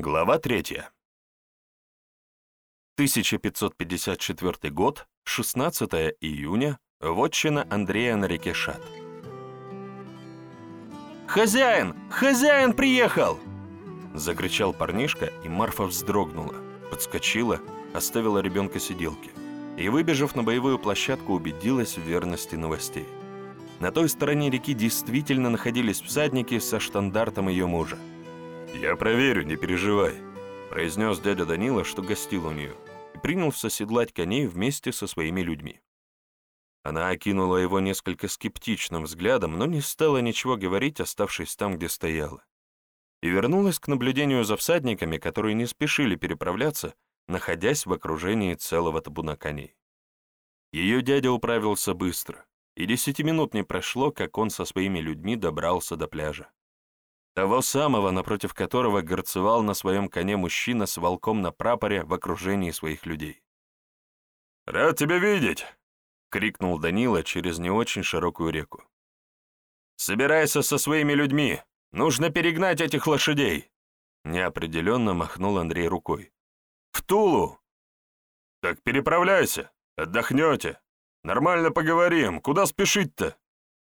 Глава 3. 1554 год, 16 июня, вотчина Андрея на реке Шат. «Хозяин! Хозяин приехал!» Закричал парнишка, и Марфа вздрогнула, подскочила, оставила ребенка сиделки и, выбежав на боевую площадку, убедилась в верности новостей. На той стороне реки действительно находились всадники со штандартом ее мужа. «Я проверю, не переживай», — произнес дядя Данила, что гостил у нее, и принялся седлать коней вместе со своими людьми. Она окинула его несколько скептичным взглядом, но не стала ничего говорить, оставшись там, где стояла. И вернулась к наблюдению за всадниками, которые не спешили переправляться, находясь в окружении целого табуна коней. Ее дядя управился быстро, и десяти минут не прошло, как он со своими людьми добрался до пляжа. Того самого, напротив которого горцевал на своем коне мужчина с волком на прапоре в окружении своих людей. «Рад тебя видеть!» — крикнул Данила через не очень широкую реку. «Собирайся со своими людьми! Нужно перегнать этих лошадей!» Неопределенно махнул Андрей рукой. «В Тулу!» «Так переправляйся, отдохнете. Нормально поговорим, куда спешить-то?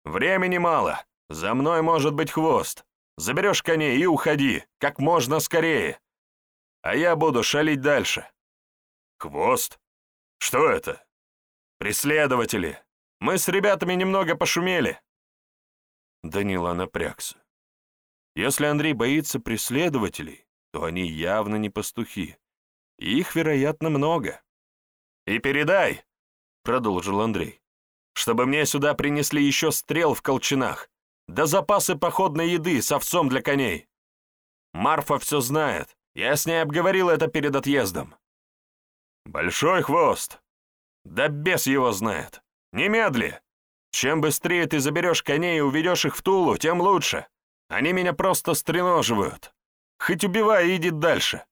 Времени мало, за мной может быть хвост. Заберешь коней и уходи, как можно скорее. А я буду шалить дальше. Хвост? Что это? Преследователи. Мы с ребятами немного пошумели. Данила напрягся. Если Андрей боится преследователей, то они явно не пастухи. Их, вероятно, много. «И передай», — продолжил Андрей, «чтобы мне сюда принесли еще стрел в колчанах, да запасы походной еды с овцом для коней. Марфа все знает, я с ней обговорил это перед отъездом. Большой хвост. Да бес его знает. Немедли. Чем быстрее ты заберешь коней и уведешь их в Тулу, тем лучше. Они меня просто стреноживают. Хоть убивай и иди дальше.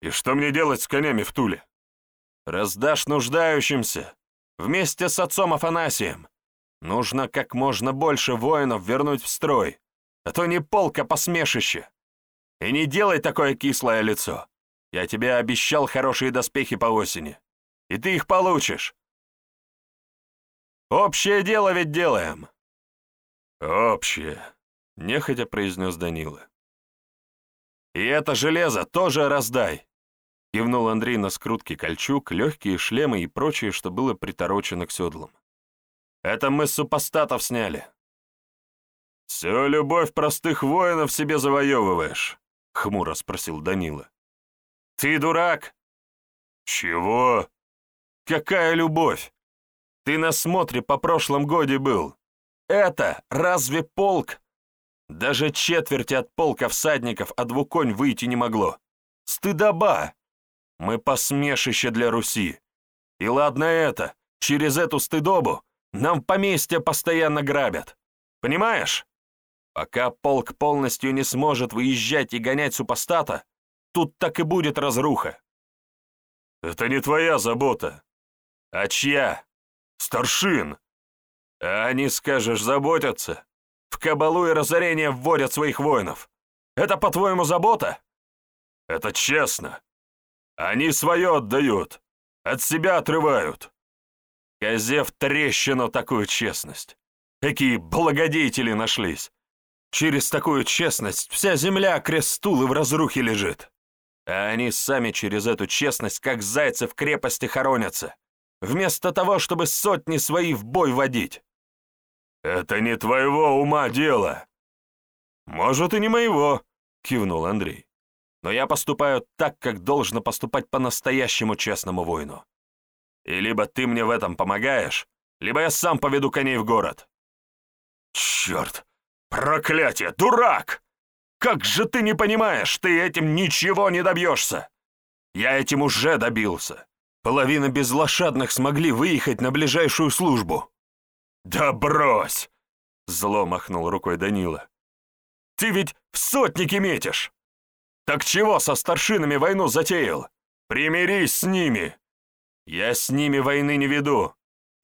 И что мне делать с конями в Туле? Раздашь нуждающимся. Вместе с отцом Афанасием. Нужно как можно больше воинов вернуть в строй, а то не полк, а посмешище. И не делай такое кислое лицо. Я тебе обещал хорошие доспехи по осени, и ты их получишь. Общее дело ведь делаем. Общее, нехотя произнес Данила. И это железо тоже раздай. Кивнул Андрей на скрутки кольчуг, легкие шлемы и прочее, что было приторочено к седлам. Это мы супостатов сняли». «Всю любовь простых воинов себе завоевываешь», — хмуро спросил Данила. «Ты дурак?» «Чего?» «Какая любовь? Ты на смотре по прошлом годе был. Это разве полк? Даже четверти от полка всадников а двуконь выйти не могло. Стыдоба! Мы посмешище для Руси. И ладно это, через эту стыдобу нам поместье постоянно грабят. Понимаешь? Пока полк полностью не сможет выезжать и гонять супостата, тут так и будет разруха. Это не твоя забота. А чья? Старшин. А они, скажешь, заботятся. В кабалу и разорение вводят своих воинов. Это, по-твоему, забота? Это честно. Они свое отдают, от себя отрывают. Козе в трещину такую честность. Какие благодетели нашлись. Через такую честность вся земля крестул и в разрухе лежит. А они сами через эту честность, как зайцы в крепости, хоронятся, вместо того, чтобы сотни свои в бой водить. «Это не твоего ума дело!» «Может, и не моего», — кивнул Андрей. «Но я поступаю так, как должно поступать по-настоящему честному воину. И либо ты мне в этом помогаешь, либо я сам поведу коней в город». «Черт! Проклятие! Дурак! Как же ты не понимаешь, ты этим ничего не добьешься! Я этим уже добился. Половина безлошадных смогли выехать на ближайшую службу». «Да брось!» — зло махнул рукой Данила. «Ты ведь в сотники метишь! Так чего со старшинами войну затеял? Примирись с ними!» Я с ними войны не веду.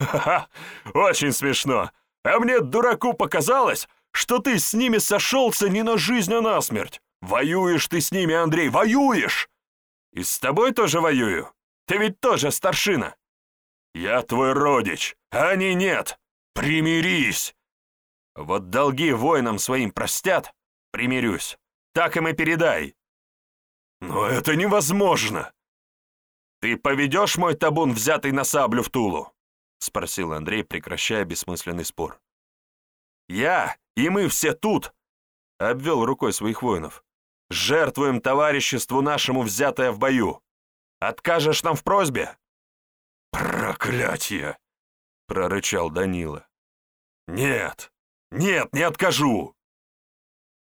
Ха-ха, очень смешно. А мне, дураку, показалось, что ты с ними сошелся не на жизнь, а на смерть. Воюешь ты с ними, Андрей, воюешь! И с тобой тоже воюю. Ты ведь тоже старшина. Я твой родич, а они нет. Примирись. Вот долги воинам своим простят, примирюсь. Так им и передай. Но это невозможно. Ты поведешь мой табун, взятый на саблю в Тулу? Спросил Андрей, прекращая бессмысленный спор. Я и мы все тут, обвел рукой своих воинов. Жертвуем товариществу нашему, взятое в бою. Откажешь нам в просьбе?» «Проклятие!» — прорычал Данила. «Нет, нет, не откажу!»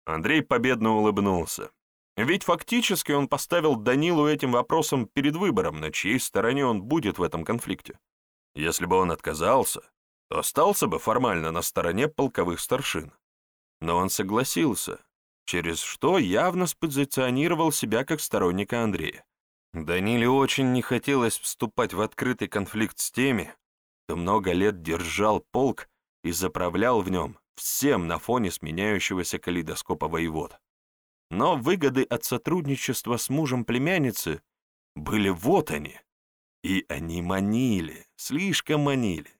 Андрей победно улыбнулся. Ведь фактически он поставил Данилу этим вопросом перед выбором, на чьей стороне он будет в этом конфликте. Если бы он отказался, то остался бы формально на стороне полковых старшин. Но он согласился, через что явно спозиционировал себя как сторонника Андрея. Даниле очень не хотелось вступать в открытый конфликт с теми, кто много лет держал полк и заправлял в нем всем на фоне сменяющегося калейдоскопа воевод. Но выгоды от сотрудничества с мужем племянницы были вот они. И они манили, слишком манили.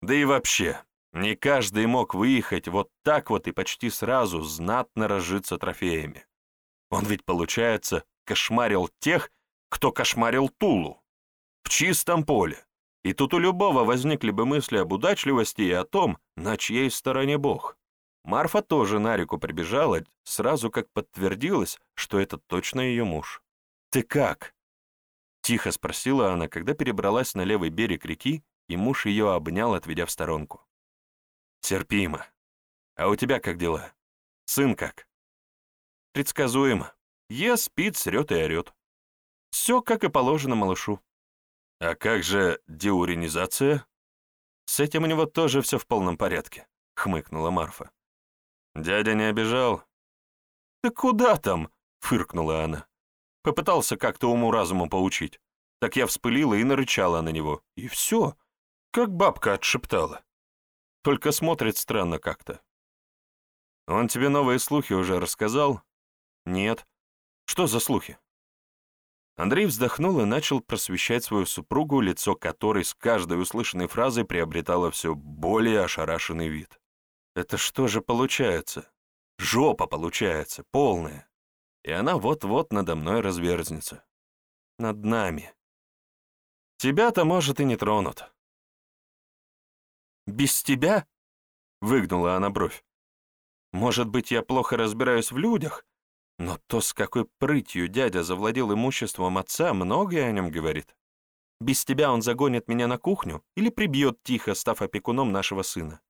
Да и вообще, не каждый мог выехать вот так вот и почти сразу знатно разжиться трофеями. Он ведь, получается, кошмарил тех, кто кошмарил Тулу. В чистом поле. И тут у любого возникли бы мысли об удачливости и о том, на чьей стороне Бог. Марфа тоже на реку прибежала, сразу как подтвердилось, что это точно ее муж. «Ты как?» — тихо спросила она, когда перебралась на левый берег реки, и муж ее обнял, отведя в сторонку. Терпимо. А у тебя как дела? Сын как? Предсказуемо. Ест, спит, срет и орет. Все, как и положено малышу. А как же деуринизация? С этим у него тоже все в полном порядке, хмыкнула Марфа. Дядя не обижал? Да куда там? фыркнула она. Попытался как-то уму-разуму поучить. Так я вспылила и нарычала на него. И все, как бабка отшептала. Только смотрит странно как-то. Он тебе новые слухи уже рассказал? Нет. Что за слухи? Андрей вздохнул и начал просвещать свою супругу, лицо которой с каждой услышанной фразой приобретало все более ошарашенный вид. Это что же получается? Жопа получается, полная. И она вот-вот надо мной разверзнется. Над нами. Тебя-то, может, и не тронут. «Без тебя?» — выгнула она бровь. «Может быть, я плохо разбираюсь в людях, но то, с какой прытью дядя завладел имуществом отца, многое о нем говорит. Без тебя он загонит меня на кухню или прибьет тихо, став опекуном нашего сына.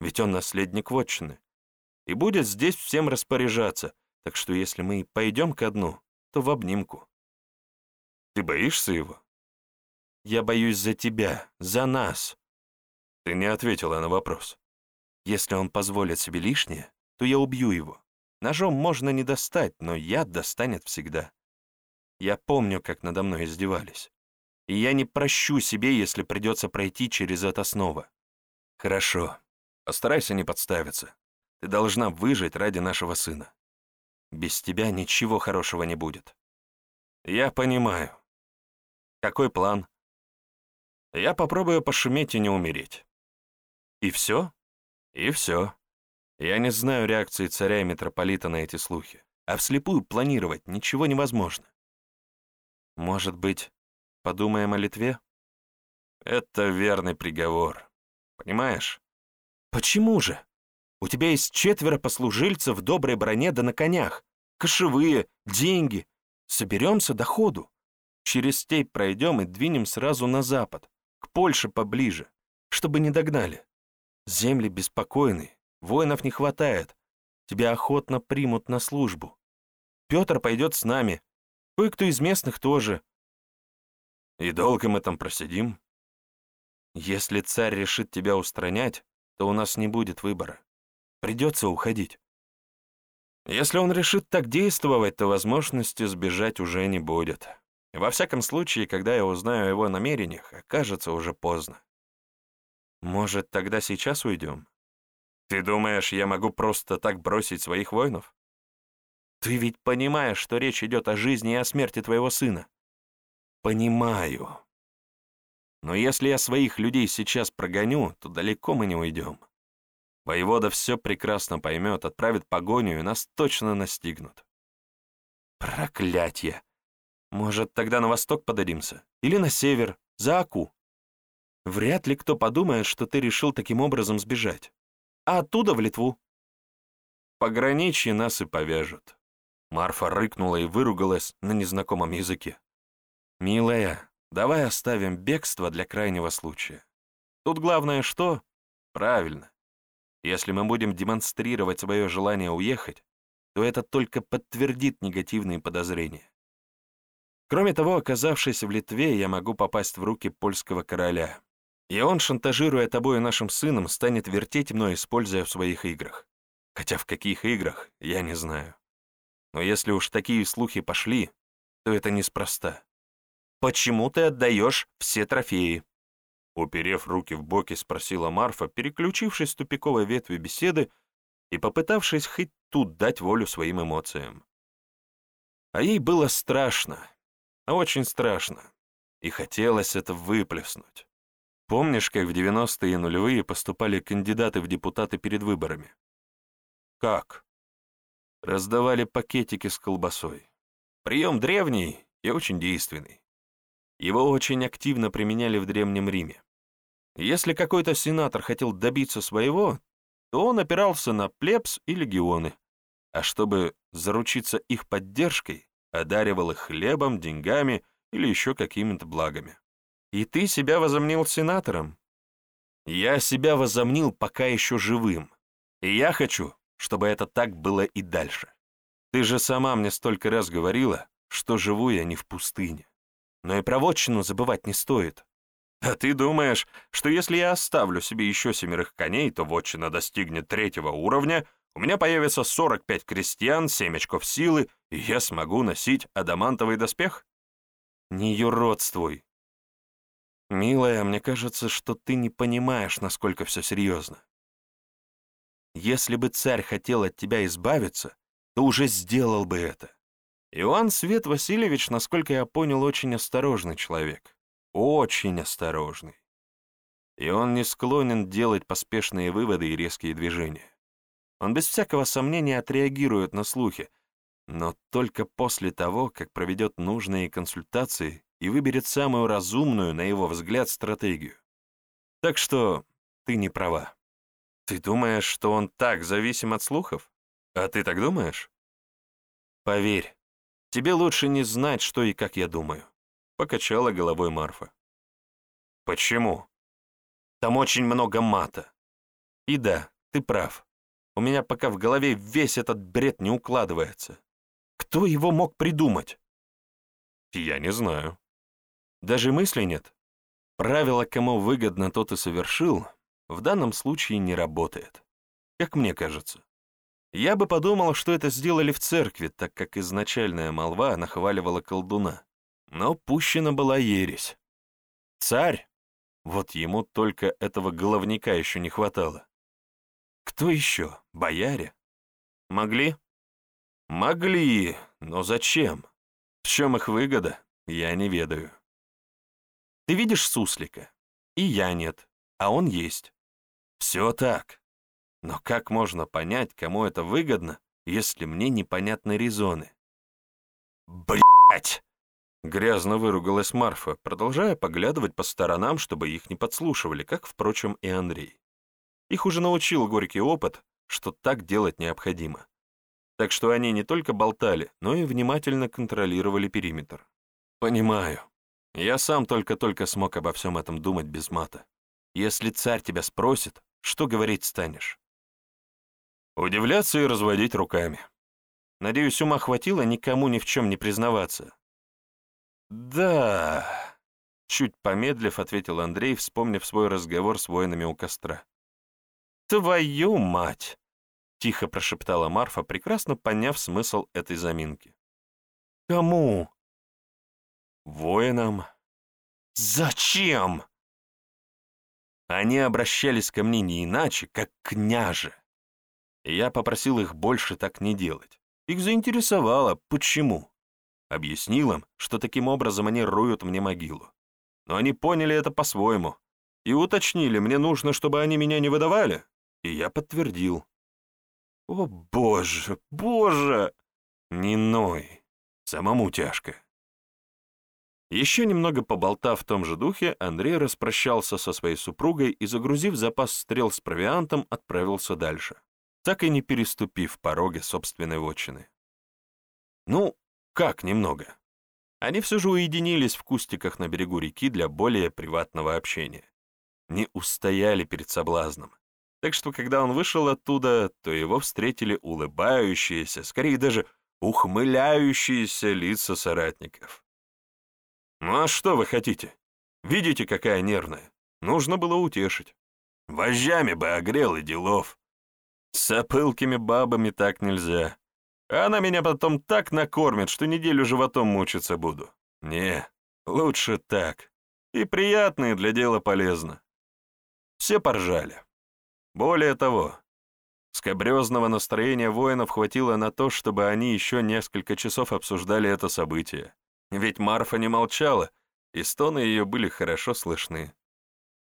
Ведь он наследник вотчины и будет здесь всем распоряжаться, так что если мы пойдем ко дну, то в обнимку. Ты боишься его? Я боюсь за тебя, за нас. Ты не ответила на вопрос. Если он позволит себе лишнее, то я убью его. Ножом можно не достать, но яд достанет всегда. Я помню, как надо мной издевались. И я не прощу себе, если придется пройти через это снова. Хорошо. Постарайся не подставиться. Ты должна выжить ради нашего сына. Без тебя ничего хорошего не будет. Я понимаю. Какой план? Я попробую пошуметь и не умереть. И все? И все. Я не знаю реакции царя и митрополита на эти слухи, а вслепую планировать ничего невозможно. Может быть, подумаем о Литве? Это верный приговор. Понимаешь? Почему же? У тебя есть четверо послужильцев в доброй броне да на конях. Кошевые, деньги. Соберемся до ходу. Через степь пройдем и двинем сразу на запад, к Польше поближе, чтобы не догнали. Земли беспокойны, воинов не хватает. Тебя охотно примут на службу. Петр пойдет с нами. Кое-кто из местных тоже. И долго мы там просидим? Если царь решит тебя устранять, то у нас не будет выбора. Придется уходить. Если он решит так действовать, то возможности сбежать уже не будет. Во всяком случае, когда я узнаю о его намерениях, окажется уже поздно. Может, тогда сейчас уйдем? Ты думаешь, я могу просто так бросить своих воинов? Ты ведь понимаешь, что речь идет о жизни и о смерти твоего сына? Понимаю. Но если я своих людей сейчас прогоню, то далеко мы не уйдем. Воевода все прекрасно поймет, отправит погоню, и нас точно настигнут. Проклятье! Может, тогда на восток подадимся? Или на север, за Аку? Вряд ли кто подумает, что ты решил таким образом сбежать. А оттуда в Литву. Пограничье нас и повяжут. Марфа рыкнула и выругалась на незнакомом языке. «Милая, давай оставим бегство для крайнего случая. Тут главное что? Правильно. Если мы будем демонстрировать свое желание уехать, то это только подтвердит негативные подозрения. Кроме того, оказавшись в Литве, я могу попасть в руки польского короля. И он, шантажируя тобой и нашим сыном, станет вертеть мной, используя в своих играх. Хотя в каких играх, я не знаю. Но если уж такие слухи пошли, то это неспроста. Почему ты отдаешь все трофеи? Уперев руки в боки, спросила Марфа, переключившись с тупиковой ветви беседы и попытавшись хоть тут дать волю своим эмоциям. А ей было страшно, очень страшно, и хотелось это выплеснуть. Помнишь, как в 90-е нулевые поступали кандидаты в депутаты перед выборами? Как? Раздавали пакетики с колбасой. Прием древний и очень действенный. Его очень активно применяли в Древнем Риме. Если какой-то сенатор хотел добиться своего, то он опирался на плебс и легионы, а чтобы заручиться их поддержкой, одаривал их хлебом, деньгами или еще какими-то благами. И ты себя возомнил сенатором? Я себя возомнил пока еще живым. И я хочу, чтобы это так было и дальше. Ты же сама мне столько раз говорила, что живу я не в пустыне. Но и про вотчину забывать не стоит. А ты думаешь, что если я оставлю себе еще семерых коней, то вотчина достигнет третьего уровня, у меня появится 45 крестьян, семь очков силы, и я смогу носить адамантовый доспех? Не юродствуй, «Милая, мне кажется, что ты не понимаешь, насколько все серьезно. Если бы царь хотел от тебя избавиться, то уже сделал бы это. Иоанн Свет Васильевич, насколько я понял, очень осторожный человек. Очень осторожный. И он не склонен делать поспешные выводы и резкие движения. Он без всякого сомнения отреагирует на слухи, но только после того, как проведет нужные консультации и выберет самую разумную, на его взгляд, стратегию. Так что ты не права. Ты думаешь, что он так зависим от слухов? А ты так думаешь? Поверь, тебе лучше не знать, что и как я думаю, покачала головой Марфа. Почему? Там очень много мата. И да, ты прав. У меня пока в голове весь этот бред не укладывается. Кто его мог придумать? Я не знаю. Даже мысли нет. Правило «кому выгодно, тот и совершил» в данном случае не работает, как мне кажется. Я бы подумал, что это сделали в церкви, так как изначальная молва нахваливала колдуна. Но пущена была ересь. Царь? Вот ему только этого головника еще не хватало. Кто еще? Бояре? Могли? Могли, но зачем? В чем их выгода, я не ведаю. Ты видишь суслика? И я нет, а он есть. Все так. Но как можно понять, кому это выгодно, если мне непонятны резоны? Блять! Грязно выругалась Марфа, продолжая поглядывать по сторонам, чтобы их не подслушивали, как, впрочем, и Андрей. Их уже научил горький опыт, что так делать необходимо. Так что они не только болтали, но и внимательно контролировали периметр. «Понимаю. Я сам только-только смог обо всем этом думать без мата. Если царь тебя спросит, что говорить станешь? Удивляться и разводить руками. Надеюсь, ума хватило никому ни в чем не признаваться. Да, чуть помедлив, ответил Андрей, вспомнив свой разговор с воинами у костра. Твою мать! Тихо прошептала Марфа, прекрасно поняв смысл этой заминки. «Кому?» воинам. Зачем? Они обращались ко мне не иначе, как княже. Я попросил их больше так не делать. Их заинтересовало, почему. Объяснил им, что таким образом они роют мне могилу. Но они поняли это по-своему и уточнили, мне нужно, чтобы они меня не выдавали, и я подтвердил. О, боже, боже! Не ной, самому тяжко. Еще немного поболтав в том же духе, Андрей распрощался со своей супругой и, загрузив запас стрел с провиантом, отправился дальше, так и не переступив пороги собственной вотчины. Ну, как немного. Они все же уединились в кустиках на берегу реки для более приватного общения. Не устояли перед соблазном. Так что, когда он вышел оттуда, то его встретили улыбающиеся, скорее даже ухмыляющиеся лица соратников. «Ну а что вы хотите? Видите, какая нервная? Нужно было утешить. Вожжами бы огрел и делов. С опылкими бабами так нельзя. Она меня потом так накормит, что неделю животом мучиться буду. Не, лучше так. И приятно, и для дела полезно». Все поржали. Более того, скобрезного настроения воинов хватило на то, чтобы они еще несколько часов обсуждали это событие. Ведь Марфа не молчала, и стоны ее были хорошо слышны.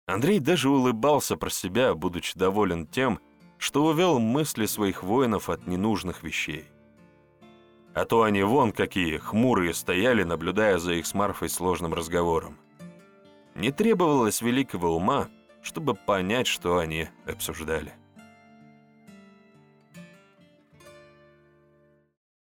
Андрей даже улыбался про себя, будучи доволен тем, что увел мысли своих воинов от ненужных вещей. А то они вон какие хмурые стояли, наблюдая за их с Марфой сложным разговором. Не требовалось великого ума, чтобы понять, что они обсуждали.